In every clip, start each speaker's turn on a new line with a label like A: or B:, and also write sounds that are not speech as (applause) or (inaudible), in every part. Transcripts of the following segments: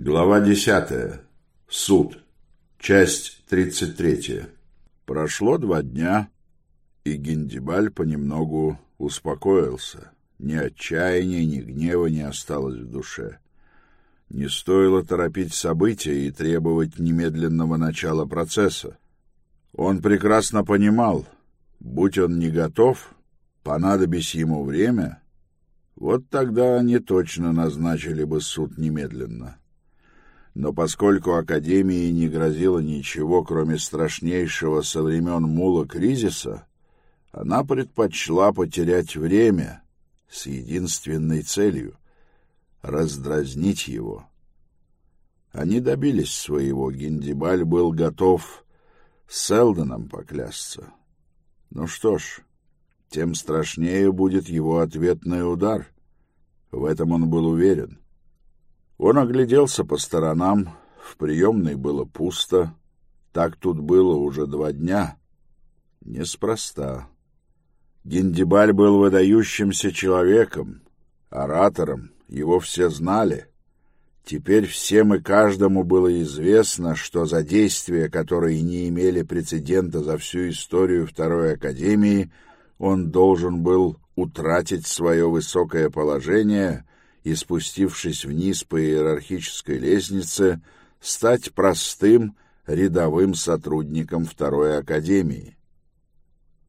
A: Глава 10. Суд. Часть 33. Прошло два дня, и Гендибаль понемногу успокоился. Ни отчаяния, ни гнева не осталось в душе. Не стоило торопить события и требовать немедленного начала процесса. Он прекрасно понимал, будь он не готов, понадобись ему время, вот тогда они точно назначили бы суд немедленно но поскольку Академии не грозило ничего, кроме страшнейшего со времен Мула кризиса, она предпочла потерять время с единственной целью — раздразнить его. Они добились своего, Гиндибаль был готов с Элденом поклясться. Ну что ж, тем страшнее будет его ответный удар. В этом он был уверен. — он огляделся по сторонам. В приемной было пусто. Так тут было уже два дня. Неспроста. Гендибаль был выдающимся человеком, оратором, его все знали. Теперь всем и каждому было известно, что за действия, которые не имели прецедента за всю историю Второй Академии, он должен был утратить свое высокое положение — и, спустившись вниз по иерархической лестнице, стать простым рядовым сотрудником Второй Академии.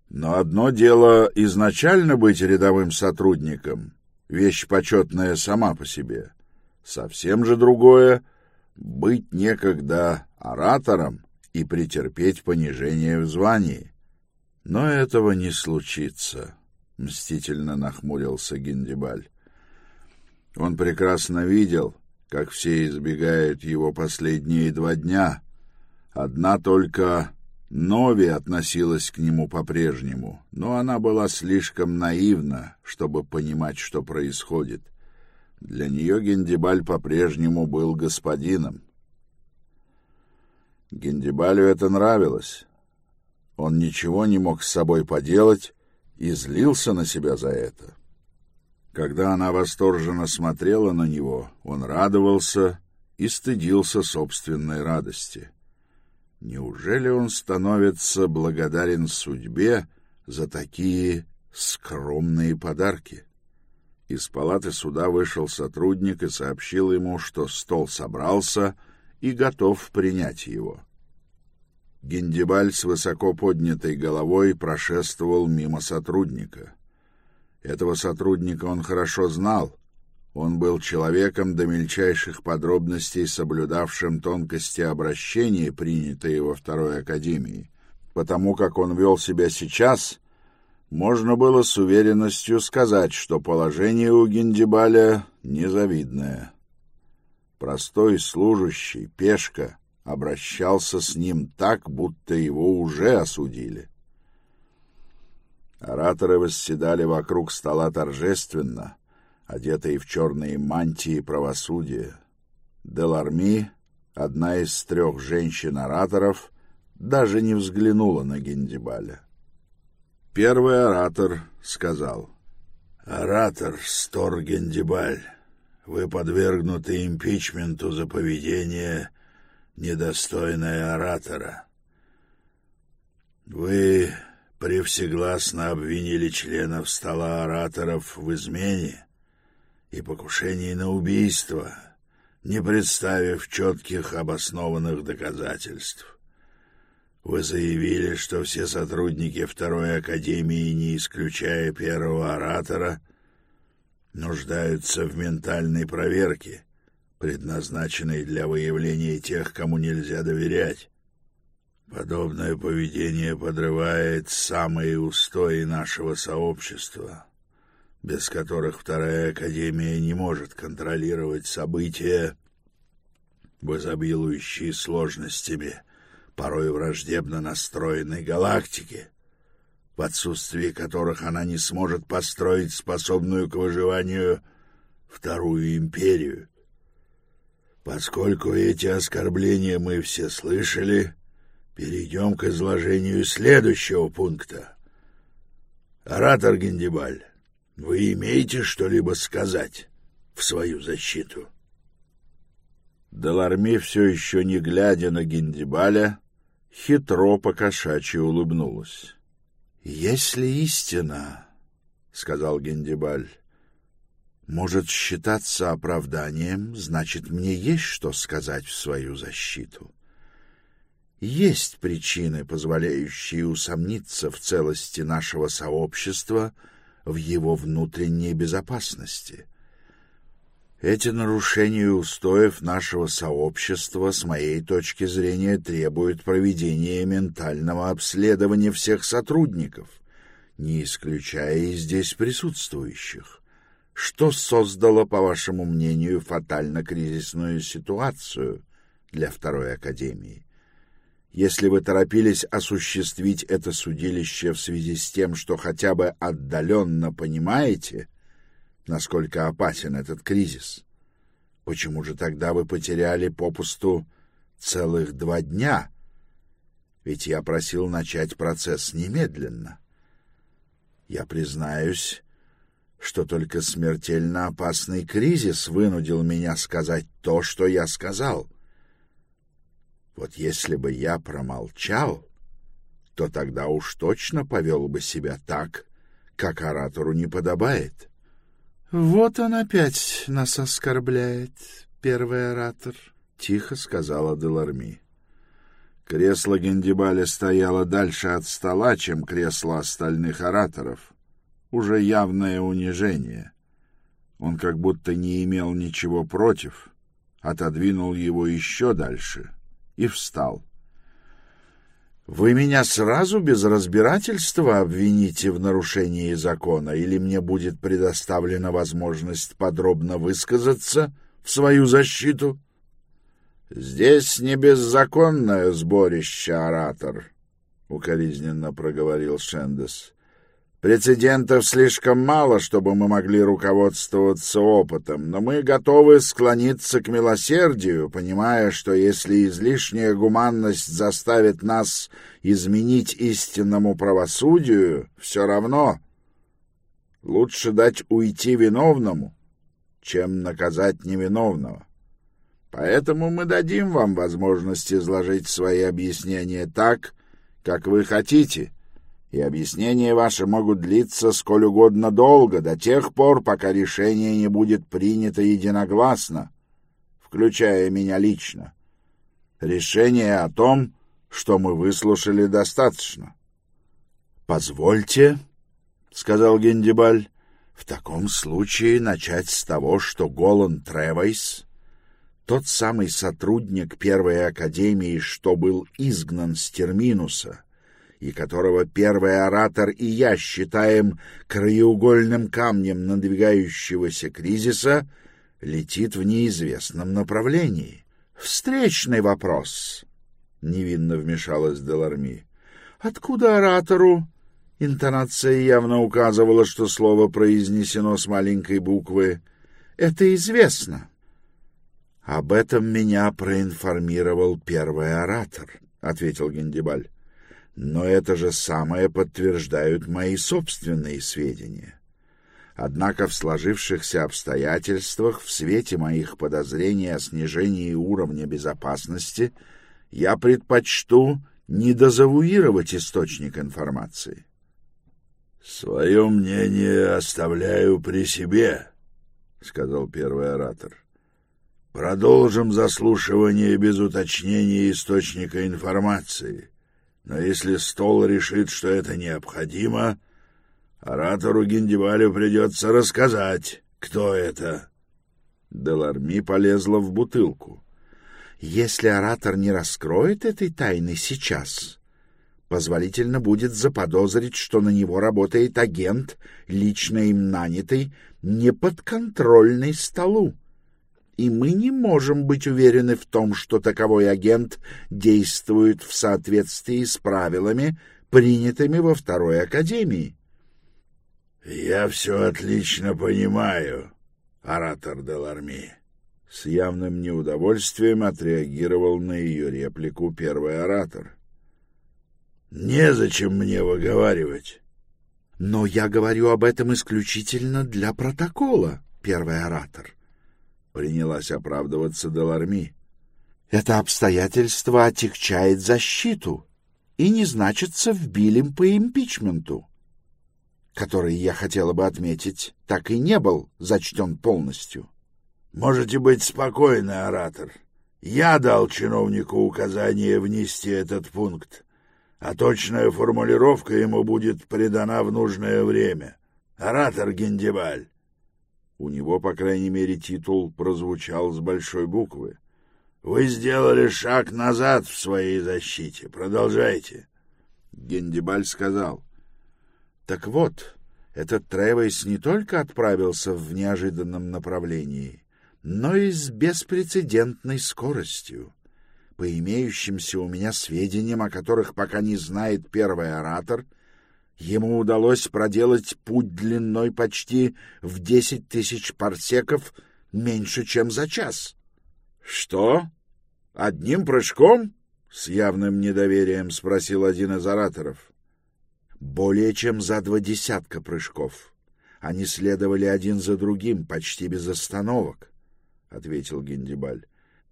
A: Но одно дело изначально быть рядовым сотрудником, вещь почетная сама по себе. Совсем же другое — быть некогда оратором и претерпеть понижение в звании. Но этого не случится, — мстительно нахмурился Гиндибаль. Он прекрасно видел, как все избегают его последние два дня. Одна только Нови относилась к нему по-прежнему, но она была слишком наивна, чтобы понимать, что происходит. Для нее Гендибаль по-прежнему был господином. Гендибалю это нравилось. Он ничего не мог с собой поделать и злился на себя за это. Когда она восторженно смотрела на него, он радовался и стыдился собственной радости. Неужели он становится благодарен судьбе за такие скромные подарки? Из палаты суда вышел сотрудник и сообщил ему, что стол собрался и готов принять его. Гендибаль с высоко поднятой головой прошествовал мимо сотрудника — этого сотрудника он хорошо знал. Он был человеком до мельчайших подробностей, соблюдавшим тонкости обращения, принятые во Второй Академии. Потому как он вел себя сейчас, можно было с уверенностью сказать, что положение у Гендибаля незавидное. Простой служащий, пешка, обращался с ним так, будто его уже осудили. Ораторы восседали вокруг стола торжественно, одетые в черные мантии правосудия. Деларми, одна из трех женщин-ораторов, даже не взглянула на Гендибаля. Первый оратор сказал, «Оратор Стор Гендибаль, вы подвергнуты импичменту за поведение, недостойное оратора. Вы превсегласно обвинили членов стола ораторов в измене и покушении на убийство, не представив четких обоснованных доказательств. Вы заявили, что все сотрудники Второй Академии, не исключая первого оратора, нуждаются в ментальной проверке, предназначенной для выявления тех, кому нельзя доверять. Подобное поведение подрывает самые устои нашего сообщества, без которых Вторая Академия не может контролировать события, возобилующие сложностями порой враждебно настроенной галактики, в отсутствии которых она не сможет построить способную к выживанию Вторую Империю. Поскольку эти оскорбления мы все слышали, Перейдем к изложению следующего пункта. Оратор Гендибаль, вы имеете что-либо сказать в свою защиту? Деларми, все еще не глядя на Гендибаля, хитро покошачьи улыбнулась. — Если истина, — сказал Гендибаль, — может считаться оправданием, значит, мне есть что сказать в свою защиту. Есть причины, позволяющие усомниться в целости нашего сообщества, в его внутренней безопасности. Эти нарушения устоев нашего сообщества, с моей точки зрения, требуют проведения ментального обследования всех сотрудников, не исключая и здесь присутствующих. Что создало, по вашему мнению, фатально-кризисную ситуацию для Второй Академии? Если вы торопились осуществить это судилище в связи с тем, что хотя бы отдаленно понимаете, насколько опасен этот кризис, почему же тогда вы потеряли попусту целых два дня? Ведь я просил начать процесс немедленно. Я признаюсь, что только смертельно опасный кризис вынудил меня сказать то, что я сказал — вот если бы я промолчал, то тогда уж точно повел бы себя так, как оратору не подобает. — Вот он опять нас оскорбляет, первый оратор, — тихо сказала Деларми. Кресло Гендибаля стояло дальше от стола, чем кресло остальных ораторов. Уже явное унижение. Он как будто не имел ничего против, отодвинул его еще дальше — и встал. «Вы меня сразу без разбирательства обвините в нарушении закона, или мне будет предоставлена возможность подробно высказаться в свою защиту?» «Здесь не беззаконное сборище, оратор», — укоризненно проговорил Шендес. Прецедентов слишком мало, чтобы мы могли руководствоваться опытом, но мы готовы склониться к милосердию, понимая, что если излишняя гуманность заставит нас изменить истинному правосудию, все равно лучше дать уйти виновному, чем наказать невиновного. Поэтому мы дадим вам возможность изложить свои объяснения так, как вы хотите — и объяснения ваши могут длиться сколь угодно долго, до тех пор, пока решение не будет принято единогласно, включая меня лично. Решение о том, что мы выслушали достаточно. — Позвольте, — сказал Гендибаль, — в таком случае начать с того, что Голан Тревайс, тот самый сотрудник Первой Академии, что был изгнан с Терминуса, — и которого первый оратор и я считаем краеугольным камнем надвигающегося кризиса, летит в неизвестном направлении. «Встречный вопрос», — невинно вмешалась Деларми. «Откуда оратору?» Интонация явно указывала, что слово произнесено с маленькой буквы. «Это известно». «Об этом меня проинформировал первый оратор», — ответил Гендибаль. Но это же самое подтверждают мои собственные сведения. Однако в сложившихся обстоятельствах, в свете моих подозрений о снижении уровня безопасности, я предпочту не дезавуировать источник информации. — Свое мнение оставляю при себе, — сказал первый оратор. — Продолжим заслушивание без уточнения источника информации. Но если стол решит, что это необходимо, оратору Гиндивалю придется рассказать, кто это. Деларми полезла в бутылку. Если оратор не раскроет этой тайны сейчас, позволительно будет заподозрить, что на него работает агент, лично им нанятый, неподконтрольный столу и мы не можем быть уверены в том, что таковой агент действует в соответствии с правилами, принятыми во Второй Академии. — Я все отлично понимаю, оратор Деларми. С явным неудовольствием отреагировал на ее реплику первый оратор. — Незачем мне выговаривать. — Но я говорю об этом исключительно для протокола, первый оратор. — принялась оправдываться Деларми.
B: Это обстоятельство отягчает защиту и не значится в билем по импичменту, который, я хотела бы отметить, так и не был зачтен полностью.
A: Можете быть спокойны, оратор. Я дал чиновнику указание внести этот пункт, а точная формулировка ему будет придана в нужное время. Оратор Гендебаль. У него, по крайней мере, титул прозвучал с большой буквы. Вы сделали шаг назад в своей защите. Продолжайте. Гендибаль сказал.
B: Так вот, этот Тревейс не только отправился в неожиданном направлении, но и с беспрецедентной скоростью. По имеющимся у меня сведениям, о которых пока не знает первый оратор, ему удалось проделать путь длиной почти в десять тысяч парсеков меньше, чем за час.
A: «Что? Одним прыжком?» — с явным недоверием спросил один из ораторов.
B: «Более чем за два десятка прыжков. Они следовали один за другим, почти без остановок», — ответил Гиндибаль.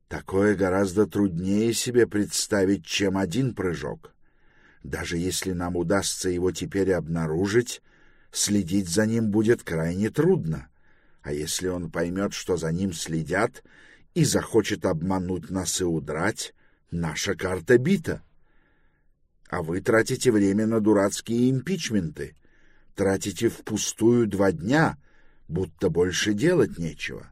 B: «Такое гораздо труднее себе представить, чем один прыжок. Даже если нам удастся его теперь обнаружить, следить за ним будет крайне трудно. А если он поймет, что за ним следят, и захочет обмануть нас и удрать, наша карта бита. А вы тратите время на дурацкие импичменты, тратите впустую два дня, будто больше делать нечего.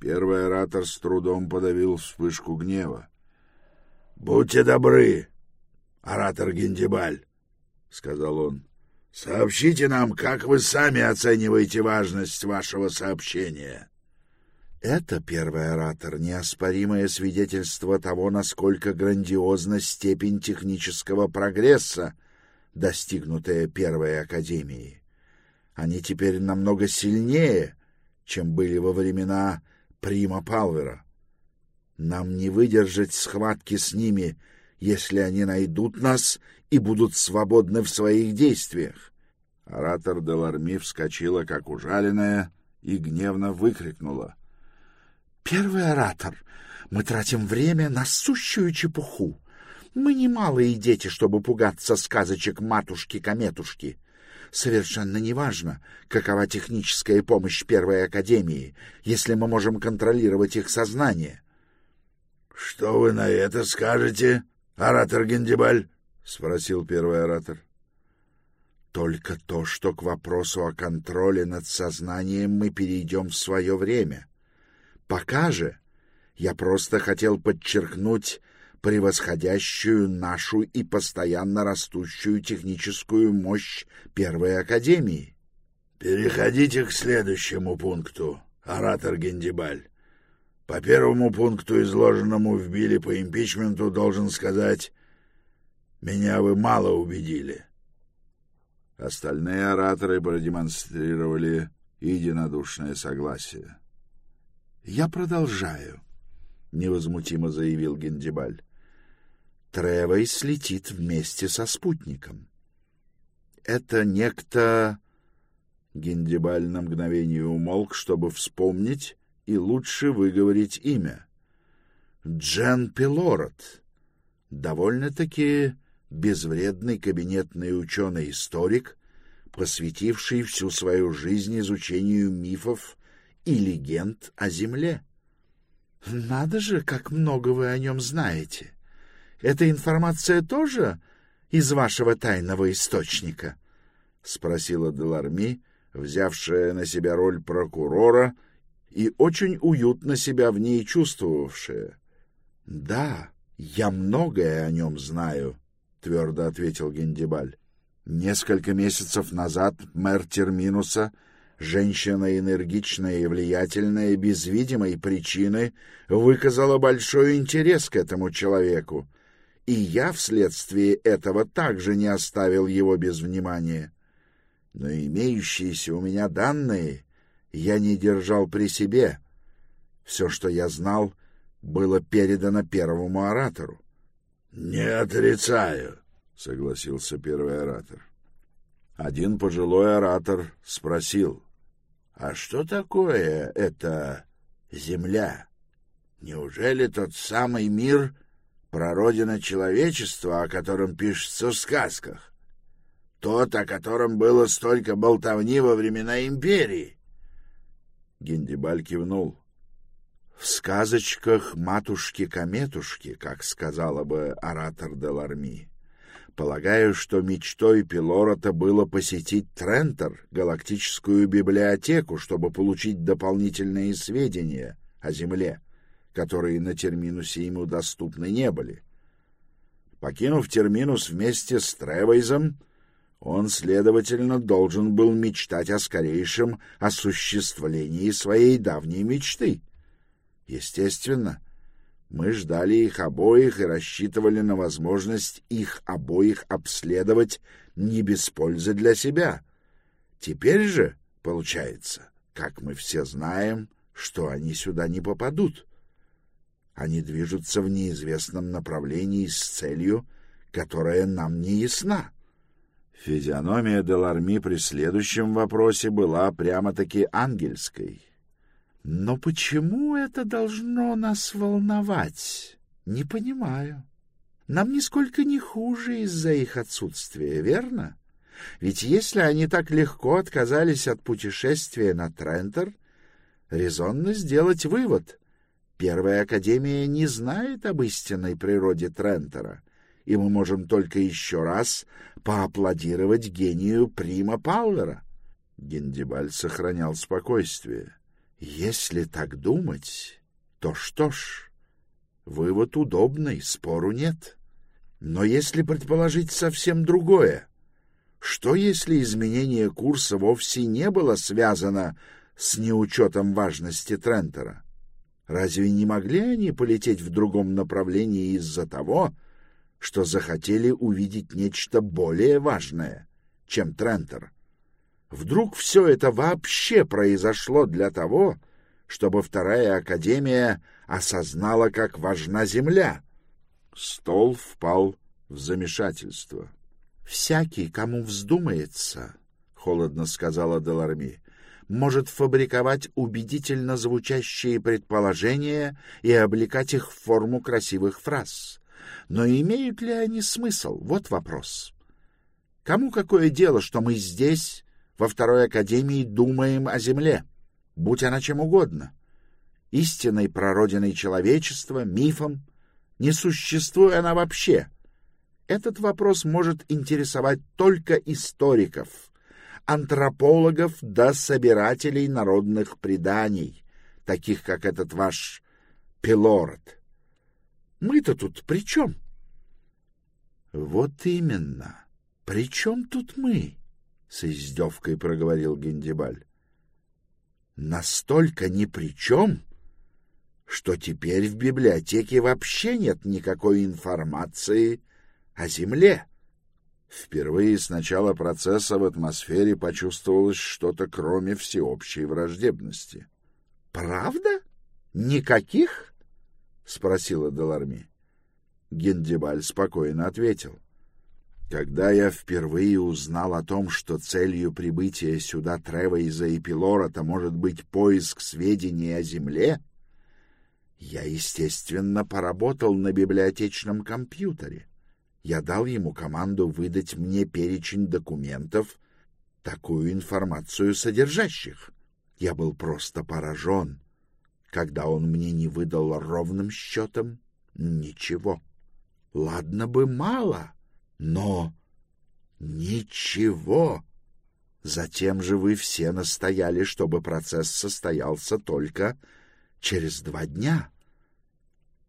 A: Первый оратор с трудом подавил вспышку гнева. — Будьте добры, оратор Гендибаль, — сказал он. — Сообщите нам, как вы сами оцениваете важность вашего сообщения.
B: — это, первый оратор, неоспоримое свидетельство того, насколько грандиозна степень технического прогресса, достигнутая Первой Академией. Они теперь намного сильнее, чем были во времена Прима Палвера. Нам не выдержать схватки с ними, если они найдут нас и будут свободны в своих действиях.
A: Оратор Деларми вскочила, как ужаленная, и гневно выкрикнула —
B: Первый оратор. Мы тратим время на сущую чепуху. Мы не малые дети, чтобы пугаться сказочек матушки-кометушки. Совершенно неважно, какова техническая помощь Первой Академии, если мы можем контролировать их сознание.
A: — Что вы на это скажете, оратор Гендибаль? — спросил первый оратор.
B: — Только то, что к вопросу о контроле над сознанием мы перейдем в свое время. — Пока же я просто хотел подчеркнуть превосходящую нашу и постоянно растущую техническую мощь Первой Академии.
A: Переходите к следующему пункту, оратор Гендибаль. По первому пункту, изложенному в Биле по импичменту, должен сказать, меня вы мало убедили. Остальные ораторы продемонстрировали единодушное согласие.
B: Я продолжаю, невозмутимо заявил Гендибаль. Тревой слетит вместе со спутником. Это некто Гендибаль на мгновение умолк, чтобы вспомнить и лучше выговорить имя. Джен Пилород. Довольно-таки безвредный кабинетный ученый-историк, посвятивший всю свою жизнь изучению мифов и легенд о Земле. Надо же, как много вы о нем знаете. Эта информация тоже из вашего тайного источника? — спросила Деларми, взявшая на себя роль прокурора и очень уютно себя в ней чувствовавшая. — Да, я многое о нем знаю, — твердо ответил Гендибаль. Несколько месяцев назад мэр Терминуса — Женщина энергичная и влиятельная, без видимой причины, выказала большой интерес к этому человеку, и я вследствие этого также не оставил его без внимания. Но имеющиеся у меня данные я не держал при себе. Все, что я знал, было передано первому оратору. — Не отрицаю, — согласился первый оратор. Один пожилой оратор спросил, «А что такое эта земля?» Неужели тот самый мир — прародина человечества, о котором пишется в сказках? Тот, о котором было столько болтовни во времена империи?
A: Гендибаль кивнул.
B: В сказочках матушки-кометушки, как сказала бы оратор де Ларми. Полагаю, что мечтой Пилорота было посетить Трентер, галактическую библиотеку, чтобы получить дополнительные сведения о Земле, которые на Терминусе ему доступны не были. Покинув Терминус вместе с Тревейзом, он, следовательно, должен был мечтать о скорейшем осуществлении своей давней мечты. Естественно, мы ждали их обоих и рассчитывали на возможность их обоих обследовать не без пользы для себя. Теперь же, получается, как мы все знаем, что они сюда не попадут. Они движутся в неизвестном направлении с целью, которая нам не ясна.
A: Физиономия Деларми при следующем вопросе была прямо-таки ангельской.
B: Но почему это должно нас волновать? Не понимаю. Нам нисколько не хуже из-за их отсутствия, верно? Ведь если они так легко отказались от путешествия на Трентер, резонно сделать вывод. Первая Академия не знает об истинной природе Трентера, и мы можем только еще раз поаплодировать гению Прима Пауэра.
A: Гендибаль сохранял спокойствие.
B: Если так думать, то что ж, вывод удобный, спору нет. Но если предположить совсем другое, что если изменение курса вовсе не было связано с неучетом важности Трентера? Разве не могли они полететь в другом направлении из-за того, что захотели увидеть нечто более важное, чем Трентер? Вдруг все это вообще произошло для того, чтобы Вторая Академия осознала, как важна Земля?
A: Стол впал в замешательство.
B: — Всякий, кому вздумается, — холодно сказала Деларми, — может фабриковать убедительно звучащие предположения и облекать их в форму красивых фраз. Но имеют ли они смысл? Вот вопрос. Кому какое дело, что мы здесь во второй академии думаем о земле, будь она чем угодно, истинной прародиной человечества, мифом, не существует она вообще. Этот вопрос может интересовать только историков, антропологов да собирателей народных преданий, таких как этот ваш Пилород. Мы-то тут при чем? — Вот именно. При чем тут мы? с издевкой проговорил Гендибаль. Настолько ни при чем, что теперь в библиотеке вообще нет никакой информации о Земле.
A: Впервые с начала процесса в атмосфере почувствовалось что-то, кроме всеобщей враждебности.
B: — Правда? Никаких? — спросила Деларми.
A: Гендибаль спокойно ответил. Когда я впервые узнал о том, что целью прибытия сюда Тревейза и Пилорота может быть поиск сведений о Земле, я, естественно, поработал на библиотечном компьютере. Я дал ему команду выдать мне перечень документов, такую информацию содержащих. Я был просто поражен, когда он мне не выдал ровным счетом ничего.
B: Ладно бы мало, но ничего. Затем же вы все настояли, чтобы процесс состоялся только через два дня.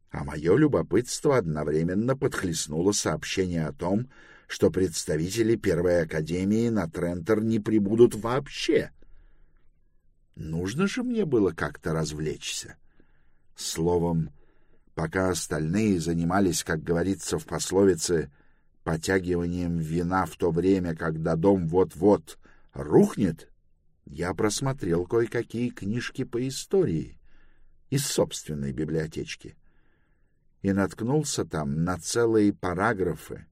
B: А мое любопытство одновременно подхлестнуло сообщение о том, что представители Первой Академии на Трентер не прибудут вообще. Нужно же мне было как-то развлечься. Словом, пока остальные занимались, как говорится в пословице, — потягиванием вина в то время, когда дом вот-вот рухнет, я просмотрел кое-какие книжки по истории из собственной библиотечки и наткнулся там на целые параграфы,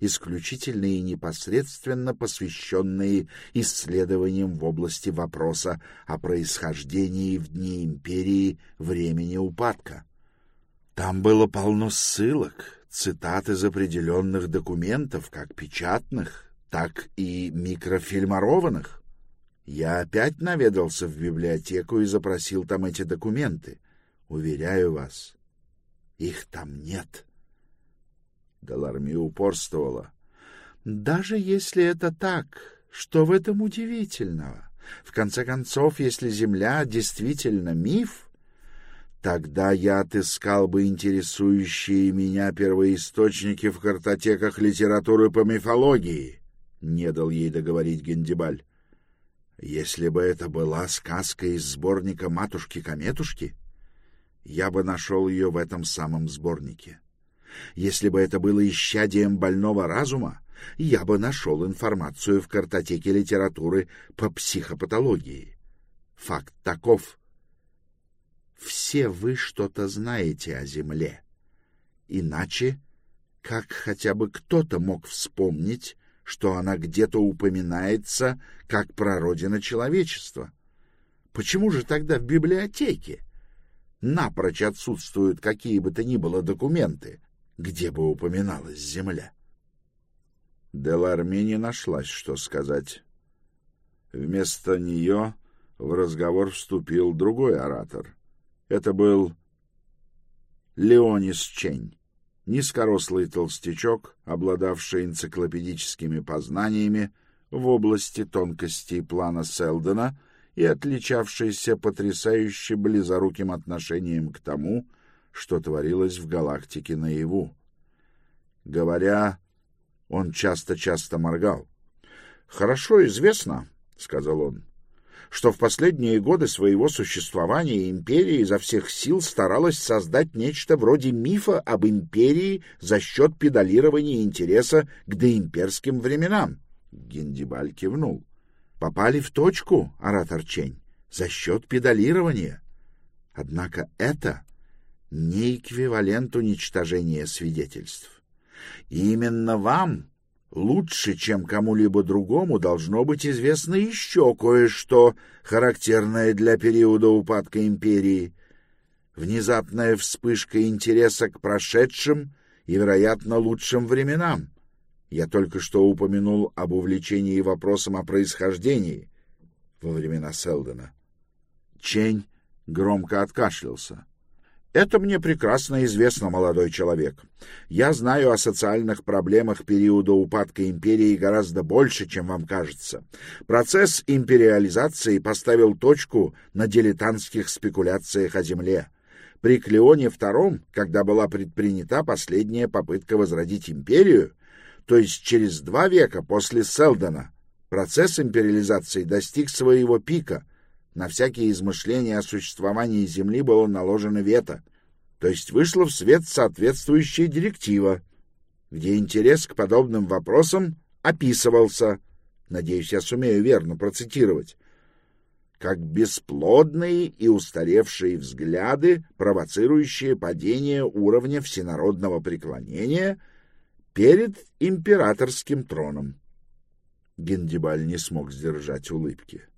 B: исключительно и непосредственно посвященные исследованиям в области вопроса о происхождении в дни империи времени упадка — Там было полно ссылок, цитат из определенных документов, как печатных, так и микрофильморованных. Я опять наведался в библиотеку и запросил там эти документы. Уверяю вас, их там нет. Деларми упорствовала. Даже если это так, что в этом удивительного? В конце концов, если Земля действительно миф, тогда я отыскал бы интересующие меня первоисточники в картотеках литературы по мифологии. Не дал ей договорить Гендибаль. Если бы это была сказка из сборника «Матушки-кометушки», я бы нашел ее в этом самом сборнике. Если бы это было исчадием больного разума, я бы нашел информацию в картотеке литературы по психопатологии. Факт таков. Все вы что-то знаете о Земле. Иначе, как хотя бы кто-то мог вспомнить, что она где-то упоминается как прародина человечества? Почему же тогда в библиотеке напрочь отсутствуют какие бы то ни было документы, где бы упоминалась Земля?
A: Деларми не нашлась, что сказать. Вместо нее в разговор вступил другой оратор. Это был Леонис Чень, низкорослый толстячок, обладавший энциклопедическими познаниями в области тонкостей плана Селдена и отличавшийся потрясающе близоруким отношением к тому, что творилось в галактике наяву. Говоря он часто-часто моргал. «Хорошо известно, — сказал он, — что в последние годы своего существования империя изо всех сил старалась создать нечто вроде мифа об империи за счет педалирования интереса к доимперским временам. Гендибаль кивнул. «Попали в точку, оратор Чень, за счет педалирования. Однако это не эквивалент уничтожения свидетельств. Именно вам лучше, чем кому-либо другому, должно быть известно еще кое-что, характерное для периода упадка империи. Внезапная вспышка интереса к прошедшим и, вероятно, лучшим временам. Я только что упомянул об увлечении вопросом о происхождении во времена Селдена. Чень громко откашлялся. Это мне прекрасно известно, молодой человек. Я знаю о социальных проблемах периода упадка империи гораздо больше, чем вам кажется. Процесс империализации поставил точку на дилетантских спекуляциях о земле. При Клеоне II, когда была предпринята последняя попытка возродить империю, то есть через два века после Селдона, процесс империализации достиг своего пика, на всякие измышления о существовании Земли было наложено вето, то есть вышла в свет соответствующая директива, где интерес к подобным вопросам описывался, надеюсь, я сумею верно процитировать, как бесплодные и устаревшие взгляды, провоцирующие падение уровня всенародного преклонения перед императорским троном. Гендибаль не смог сдержать улыбки.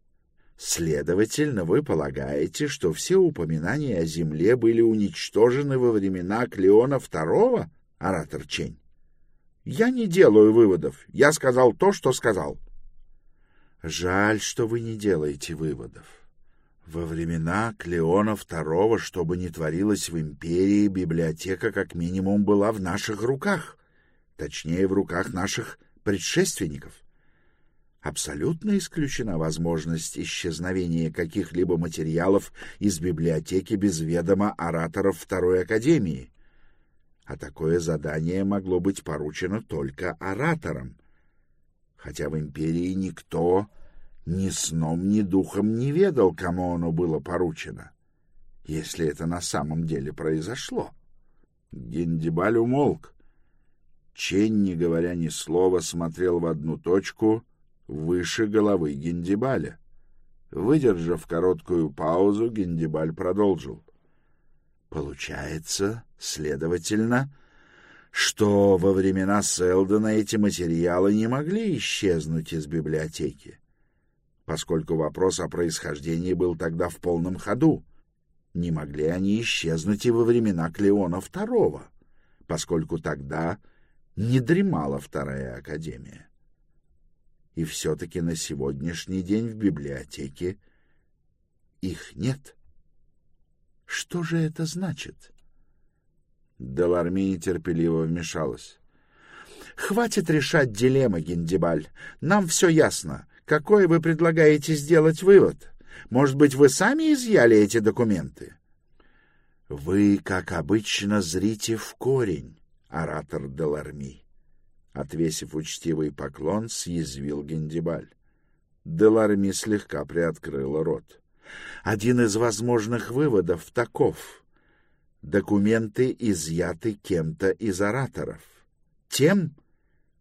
A: Следовательно, вы полагаете, что все упоминания о земле были уничтожены во времена Клеона II, оратор Чень? Я не делаю выводов. Я сказал то, что сказал. Жаль, что вы не делаете выводов. Во времена Клеона II, что бы ни творилось в империи, библиотека как минимум была в наших руках, точнее, в руках наших предшественников абсолютно исключена возможность исчезновения каких-либо материалов из библиотеки без ведома ораторов Второй Академии. А такое задание могло быть поручено только ораторам. Хотя в империи никто ни сном, ни духом не ведал, кому оно было поручено, если это на самом деле произошло. Гендибаль умолк. Чен, не говоря ни слова, смотрел в одну точку — выше головы Гендибаля. Выдержав короткую паузу, Гендибаль продолжил. Получается, следовательно, что во времена Селдона эти материалы не могли исчезнуть из библиотеки, поскольку вопрос о происхождении был тогда в полном ходу.
B: Не могли они исчезнуть и во времена Клеона II, поскольку тогда не дремала Вторая Академия. И все-таки на сегодняшний день в библиотеке их нет. Что же это значит?
A: Деларми нетерпеливо вмешалась.
B: Хватит решать дилеммы, Гендибаль. Нам все ясно. Какой вы предлагаете сделать вывод? Может быть, вы сами изъяли эти документы? Вы, как обычно, зрите в корень, оратор Деларми. Отвесив учтивый поклон, съязвил Гендибаль.
A: Деларми слегка приоткрыла рот.
B: Один из возможных выводов таков. Документы изъяты кем-то из ораторов. Тем,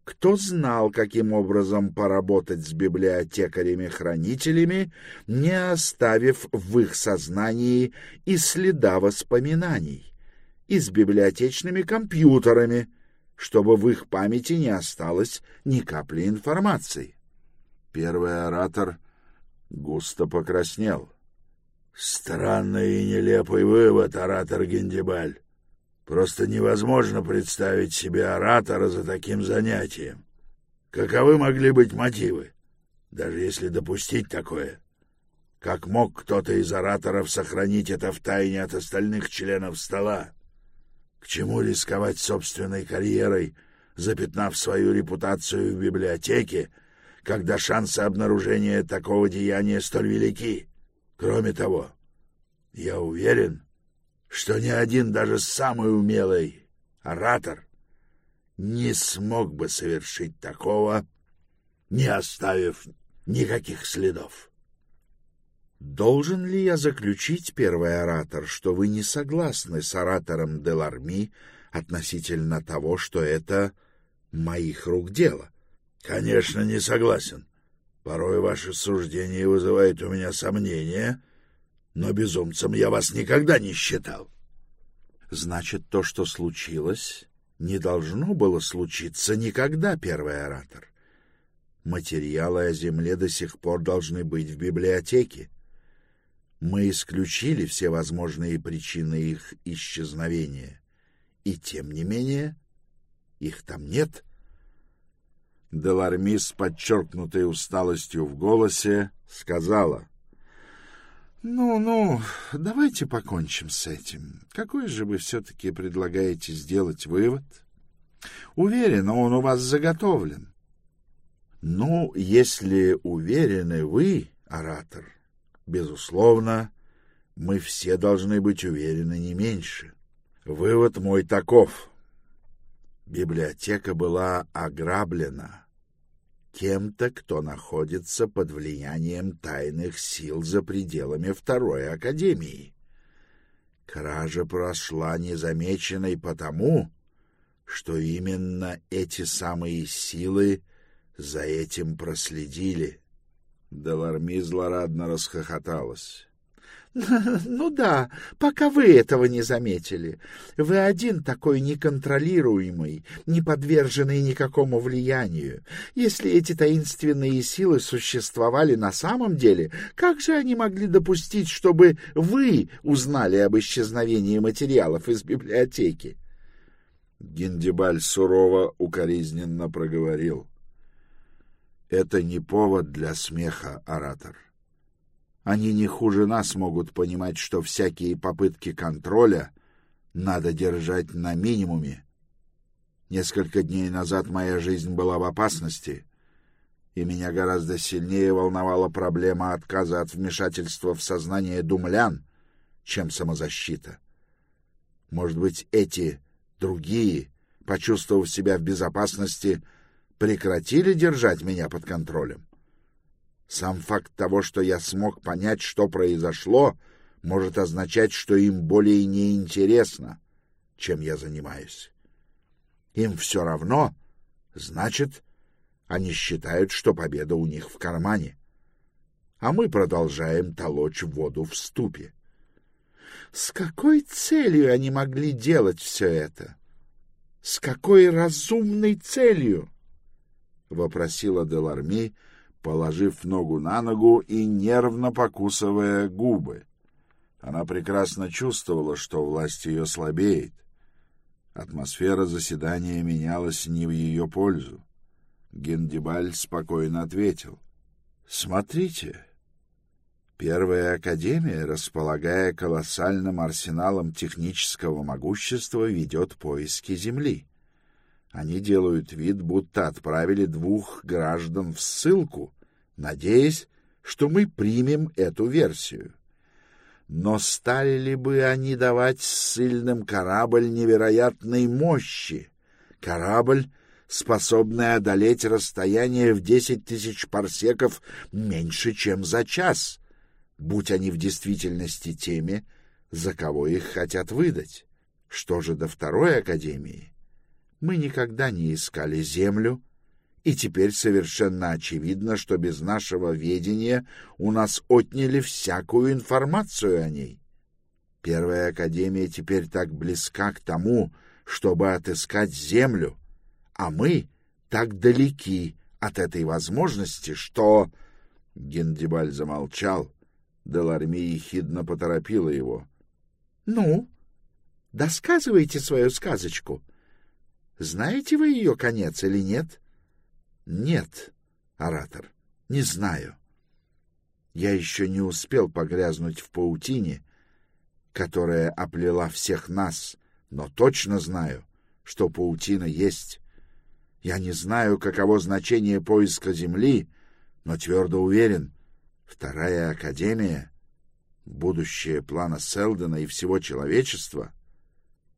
B: кто знал, каким образом поработать с библиотекарями-хранителями, не оставив в их сознании и следа воспоминаний, и с библиотечными компьютерами, чтобы в их памяти не осталось ни капли информации.
A: Первый оратор густо покраснел.
C: Странный и нелепый вывод, оратор Гендибаль. Просто невозможно представить себе оратора за таким занятием. Каковы могли быть мотивы, даже если допустить такое? Как мог кто-то из ораторов сохранить это в тайне от остальных членов стола? К чему рисковать собственной карьерой, запятнав свою репутацию в библиотеке, когда шансы обнаружения такого деяния столь велики? Кроме того, я уверен, что ни один даже самый умелый оратор не смог бы совершить такого, не оставив никаких следов.
B: Должен ли я заключить, первый оратор, что вы не согласны с оратором Деларми относительно того, что это моих рук дело?
C: Конечно, не согласен. Порой ваши суждения вызывают у меня сомнения — но безумцем я вас никогда не считал.
B: Значит, то, что случилось, не должно было случиться никогда, первый оратор. Материалы о Земле до сих пор должны быть в библиотеке. Мы исключили все возможные причины их исчезновения. И тем не менее, их там нет.
A: Деларми с подчеркнутой усталостью в голосе сказала —
B: «Ну-ну, давайте покончим с этим. Какой же вы все-таки предлагаете сделать вывод? Уверен, он у вас заготовлен». «Ну, если уверены вы, оратор, безусловно, мы все должны быть уверены не меньше. Вывод мой таков. Библиотека была ограблена» кем-то, кто находится под влиянием тайных сил за пределами Второй Академии. Кража прошла незамеченной потому, что именно эти самые силы за этим проследили.
A: Деларми злорадно расхохоталась. (laughs)
B: Ну да, пока вы этого не заметили. Вы один такой неконтролируемый, не подверженный никакому влиянию. Если эти таинственные силы существовали на самом деле, как же они могли допустить, чтобы вы узнали об исчезновении материалов из библиотеки?
A: Гиндибаль сурово укоризненно проговорил. Это не повод для смеха, оратор. — они не хуже нас могут понимать, что всякие попытки контроля надо держать на минимуме. Несколько дней назад моя жизнь была в опасности, и меня гораздо сильнее волновала проблема отказа от вмешательства в сознание думлян, чем самозащита. Может быть, эти, другие, почувствовав себя в безопасности, прекратили держать меня под контролем? Сам факт того, что я смог понять, что произошло, может означать, что им более неинтересно, чем я занимаюсь. Им все равно, значит, они считают, что победа у них в кармане. А мы продолжаем толочь воду в ступе. С какой целью они могли делать все это? С какой разумной целью? — вопросила Деларми, — положив ногу на ногу и нервно покусывая губы. Она прекрасно чувствовала, что власть ее слабеет. Атмосфера заседания менялась не в ее пользу. Гендибаль спокойно ответил. — Смотрите, Первая Академия, располагая колоссальным арсеналом технического могущества, ведет поиски Земли. Они делают вид, будто отправили двух граждан в ссылку, надеясь, что мы примем эту версию. Но стали ли бы они давать ссыльным корабль невероятной мощи? Корабль, способный одолеть расстояние в десять тысяч парсеков меньше, чем за час — будь они в действительности теми, за кого их хотят выдать. Что же до второй академии? Мы никогда не искали землю, и теперь совершенно очевидно, что без нашего ведения у нас отняли всякую информацию о ней. Первая академия теперь так близка к тому, чтобы отыскать землю, а мы так далеки от этой возможности, что... Гендибаль замолчал, Деларми ехидно поторопила его. — Ну, досказывайте свою сказочку. Знаете вы ее конец или нет? — Нет, оратор, не знаю. Я еще не успел погрязнуть в паутине, которая оплела всех нас, но точно знаю, что паутина есть. Я не знаю, каково значение поиска Земли, но твердо уверен — Вторая Академия, будущее плана Селдена и всего человечества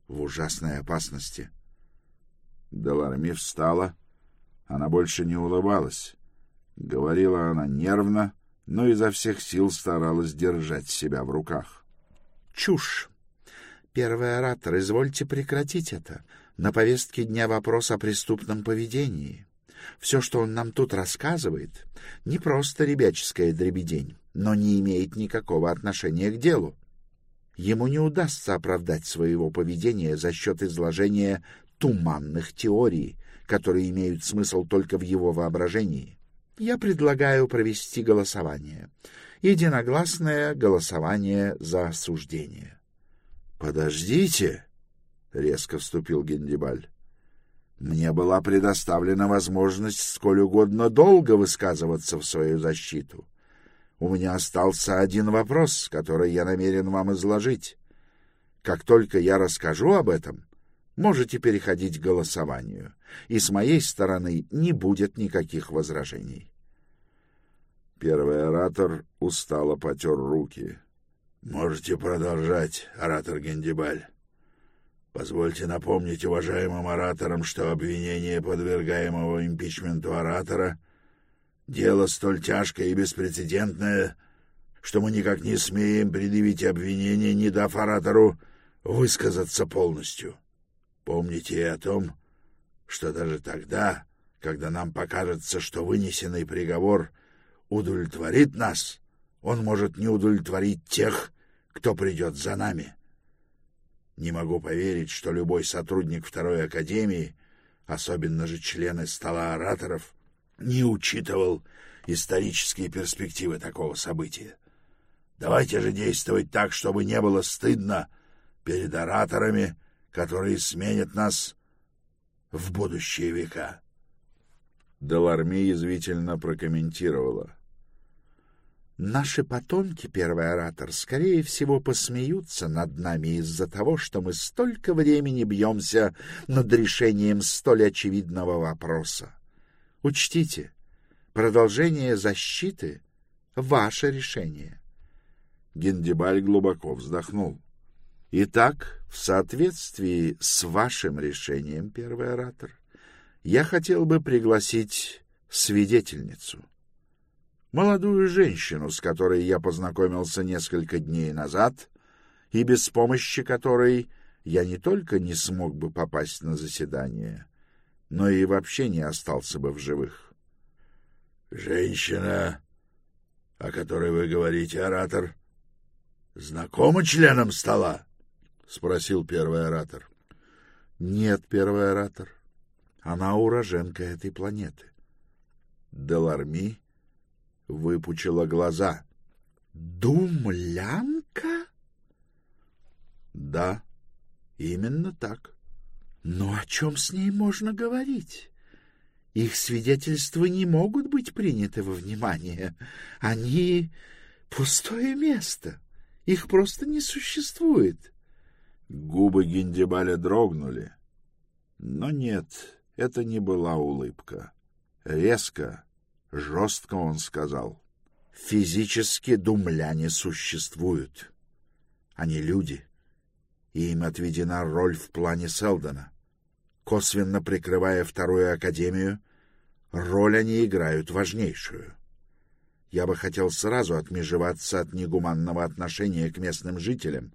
A: в ужасной опасности. Деларми встала. Она больше не улыбалась. Говорила она нервно, но изо всех сил старалась держать себя в руках. — Чушь! Первый оратор, извольте прекратить это. На повестке дня вопрос о преступном поведении. Все, что он нам тут рассказывает, не просто ребяческая дребедень, но не имеет никакого отношения к делу. Ему не удастся оправдать своего поведения за счет изложения туманных теорий, которые имеют смысл только в его воображении. Я предлагаю провести голосование. Единогласное голосование за осуждение. — Подождите, — резко вступил Гендибаль. Мне была предоставлена возможность сколь угодно долго высказываться в свою защиту. У меня остался один вопрос, который я намерен вам изложить. Как только я расскажу об этом, можете переходить к голосованию, и с моей стороны не будет никаких возражений. Первый оратор устало потер руки. — Можете продолжать, оратор Гендибаль. Позвольте напомнить уважаемым ораторам, что обвинение подвергаемого импичменту оратора — дело столь тяжкое и беспрецедентное, что мы никак не смеем предъявить обвинение, не дав оратору высказаться полностью. Помните и о том, что даже тогда, когда нам покажется, что вынесенный приговор удовлетворит нас, он может не удовлетворить тех, кто придет за нами. Не могу поверить, что любой сотрудник Второй Академии, особенно же члены стола ораторов, не учитывал исторические перспективы такого события. Давайте же действовать так, чтобы не было стыдно перед ораторами, которые сменят нас в будущие века. Деларми язвительно прокомментировала. Наши потомки, первый оратор, скорее всего, посмеются над нами из-за того, что мы столько времени бьемся над решением столь очевидного вопроса. Учтите, продолжение защиты — ваше решение. Гендибаль глубоко вздохнул. Итак, в соответствии с вашим решением, первый оратор, я хотел бы пригласить свидетельницу — молодую женщину, с которой я познакомился несколько дней назад, и без помощи которой я не только не смог бы попасть на заседание, но и вообще не остался бы в живых. — Женщина, о которой вы говорите, оратор, знакома членам стола? — спросил первый оратор. — Нет, первый оратор. Она уроженка этой планеты. Деларми выпучила глаза. «Думлянка?»
B: Да, именно так. Но о чем с ней можно говорить? Их свидетельства не могут быть приняты во внимание. Они пустое место. Их просто не существует.
A: Губы Гиндибаля дрогнули. Но нет, это не была улыбка. Резко, жестко он сказал.
B: Физически думляне существуют. Они люди, и им отведена роль в плане Селдона. Косвенно прикрывая вторую академию, роль они играют важнейшую. Я бы хотел сразу отмежеваться от негуманного отношения к местным жителям,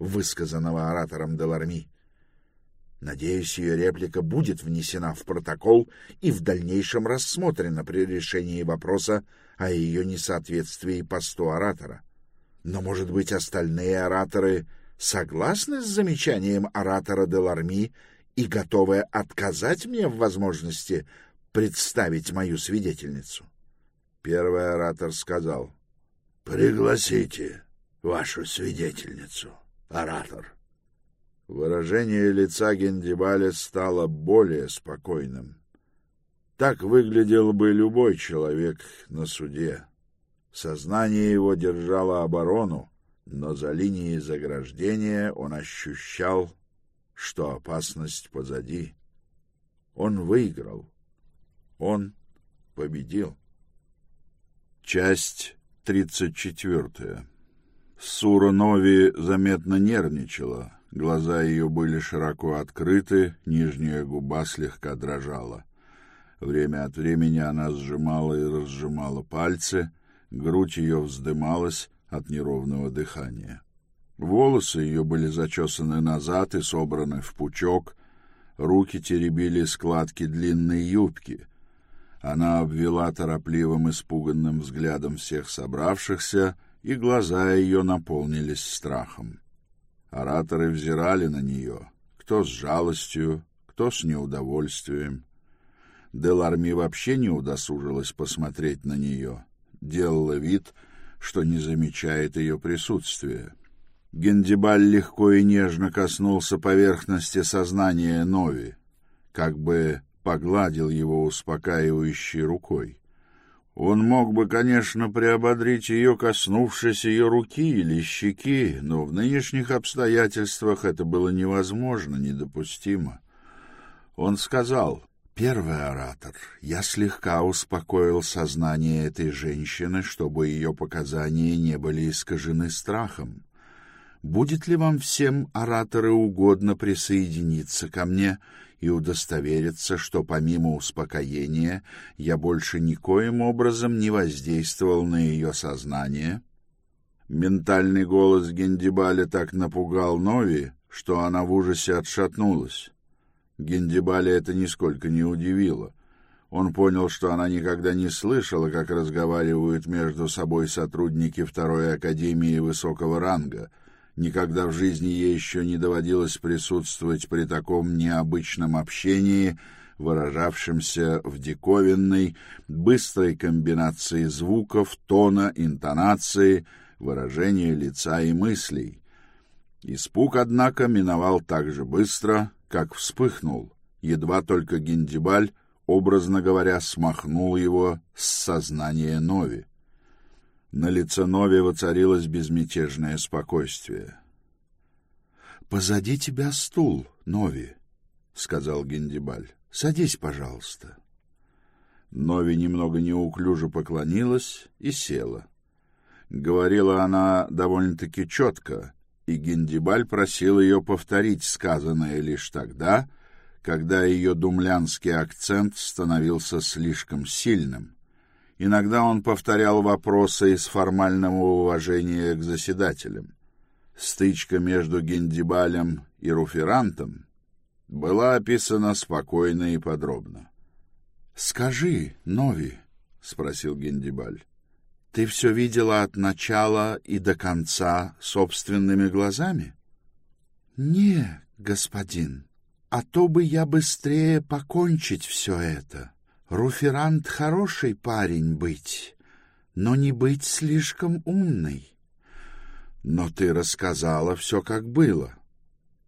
B: высказанного оратором Деларми. Надеюсь, ее реплика будет внесена в протокол и в дальнейшем рассмотрена при решении вопроса о ее несоответствии посту оратора. Но, может быть, остальные ораторы согласны с замечанием оратора Деларми и готовы отказать мне в возможности представить мою свидетельницу?
A: Первый оратор сказал.
C: — Пригласите вашу свидетельницу, оратор.
A: Выражение лица Гендибаля стало более спокойным. Так выглядел бы любой человек на суде. Сознание его держало оборону, но за линией заграждения он ощущал, что опасность позади. Он выиграл. Он победил. Часть тридцать четвертая. Сура Нови заметно нервничала. Глаза ее были широко открыты, нижняя губа слегка дрожала. Время от времени она сжимала и разжимала пальцы, грудь ее вздымалась от неровного дыхания. Волосы ее были зачесаны назад и собраны в пучок, руки теребили складки длинной юбки. Она обвела торопливым испуганным взглядом всех собравшихся, и глаза ее наполнились страхом. Ораторы взирали на нее, кто с жалостью, кто с неудовольствием. Деларми вообще не удосужилась посмотреть на нее, делала вид, что не замечает ее присутствия. Гендибаль легко и нежно коснулся поверхности сознания Нови, как бы погладил его успокаивающей рукой. Он мог бы, конечно, приободрить ее, коснувшись ее руки или щеки, но в нынешних обстоятельствах это было невозможно, недопустимо. Он сказал, «Первый оратор, я слегка успокоил сознание этой женщины, чтобы ее показания не были искажены страхом. Будет ли вам всем, ораторы, угодно присоединиться ко мне и удостовериться, что помимо успокоения я больше никоим образом не воздействовал на ее сознание. Ментальный голос Гендибаля так напугал Нови, что она в ужасе отшатнулась. Гендибаля это нисколько не удивило. Он понял, что она никогда не слышала, как разговаривают между собой сотрудники Второй Академии Высокого Ранга — Никогда в жизни ей еще не доводилось присутствовать при таком необычном общении, выражавшемся в диковинной, быстрой комбинации звуков, тона, интонации, выражения лица и мыслей. Испуг, однако, миновал так же быстро, как вспыхнул, едва только Гендибаль, образно говоря, смахнул его с сознания Нови. На лице Нови воцарилось безмятежное спокойствие. «Позади тебя стул, Нови», — сказал Гендибаль. «Садись, пожалуйста». Нови немного неуклюже поклонилась и села. Говорила она довольно-таки четко, и Гендибаль просил ее повторить сказанное лишь тогда, когда ее думлянский акцент становился слишком сильным — Иногда он повторял вопросы из формального уважения к заседателям. Стычка между Гендибалем и Руферантом была описана спокойно и подробно. — Скажи, Нови, — спросил Гендибаль, — ты все видела от начала и до конца собственными глазами? — Не, господин, а то бы я быстрее покончить все это. — Руферант хороший парень быть, но не быть слишком умный. Но ты рассказала все, как было.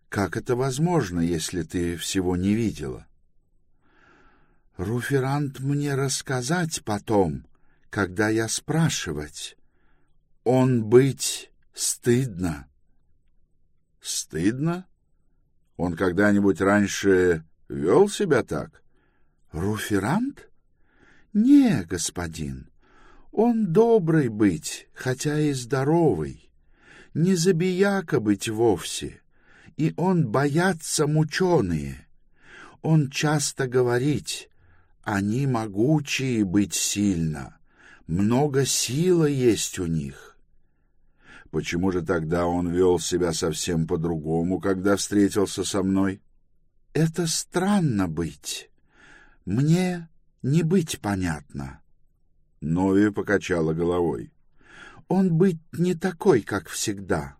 B: Как это возможно, если ты всего не видела? Руферант мне рассказать потом, когда я спрашивать. Он быть стыдно.
A: Стыдно? Он когда-нибудь раньше вел себя так?
B: Руферант? Не, господин. Он добрый быть, хотя и здоровый. Не забияка быть вовсе и он боятся мученые. Он часто говорит, они могучие быть сильно, много силы есть у них.
A: Почему же тогда он вел себя совсем по-другому, когда встретился со мной?
B: Это странно быть. Мне не быть понятно.
A: Нови покачала головой.
B: Он быть не такой, как всегда.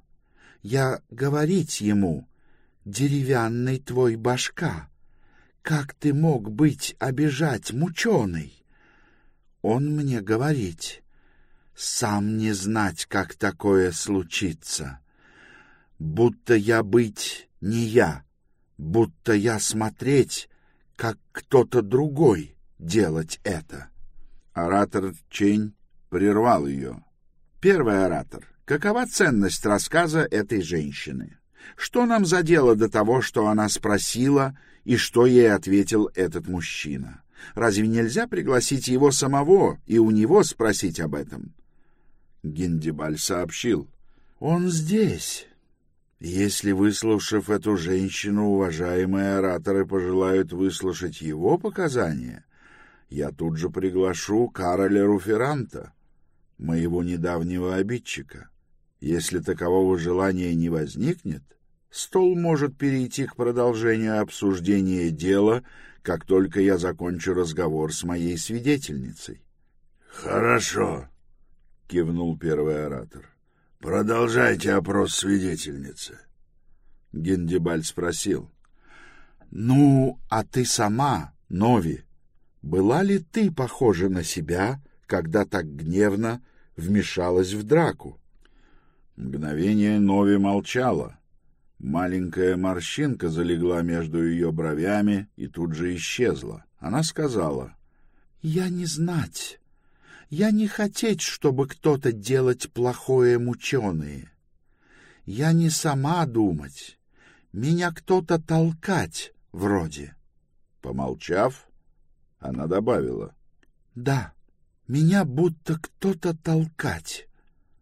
B: Я говорить ему, деревянный твой башка, как ты мог быть обижать мученый? Он мне говорить, сам не знать, как такое случится, будто я быть не я, будто я смотреть, как кто-то другой делать это.
A: Оратор Чень прервал ее. Первый оратор. Какова ценность рассказа этой женщины? Что нам за дело до того, что она спросила и что ей ответил этот мужчина? Разве нельзя пригласить его самого и у него спросить об этом? Гендибаль сообщил.
B: Он здесь. Если, выслушав эту женщину, уважаемые ораторы пожелают выслушать его показания, я тут же приглашу Кароля Руферанта, моего недавнего обидчика. Если такового желания не возникнет, стол может перейти к продолжению обсуждения дела, как только я закончу разговор с моей свидетельницей.
C: Хорошо, кивнул первый оратор. Продолжайте опрос свидетельницы.
A: Гендибаль спросил:
B: "Ну, а ты сама, Нови, была ли ты похожа на себя, когда так гневно вмешалась в драку?"
A: Мгновение Нови молчала. Маленькая морщинка залегла между ее бровями и тут же исчезла. Она сказала,
B: «Я не знать. Я не хотеть, чтобы кто-то делать плохое мученые. Я не сама думать. Меня кто-то толкать вроде».
A: Помолчав, она добавила,
B: «Да, меня будто кто-то толкать».